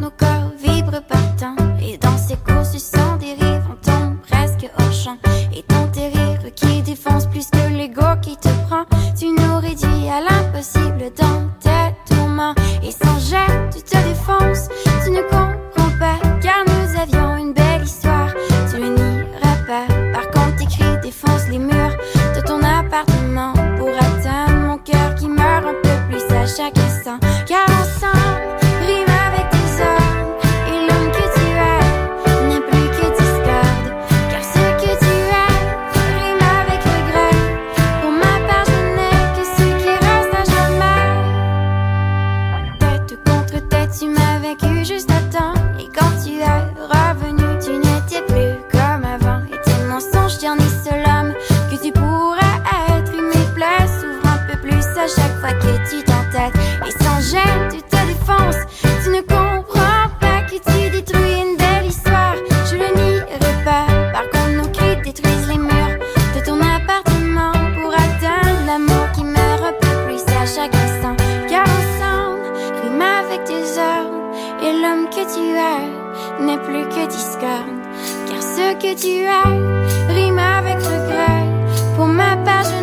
nos corps vibrent partant. Et dans ces courses du sang dérive, on tombe presque hors champ. Et ton rires qui défonce plus que l'ego qui te prend. Tu nous réduis à l'impossible dans tes tourments. Et sans jet, tu te défonces, tu ne comprends pas. Car nous avions une belle histoire, tu ne pas. Par contre, tes cris défoncent les murs de ton appartement. Pour atteindre mon cœur qui meurt un peu plus à chaque instant. Car ensemble, vaincu juste à temps. Et quand tu es revenu, tu n'étais plus comme avant. Et tes mensonges, t'en es seul homme que tu pourrais être. Et mes plaies s'ouvrent un peu plus à chaque fois que tu t'entêtes. Que tu es n'est plus que discorde. Car ce que tu es rime avec regret. Pour ma part, je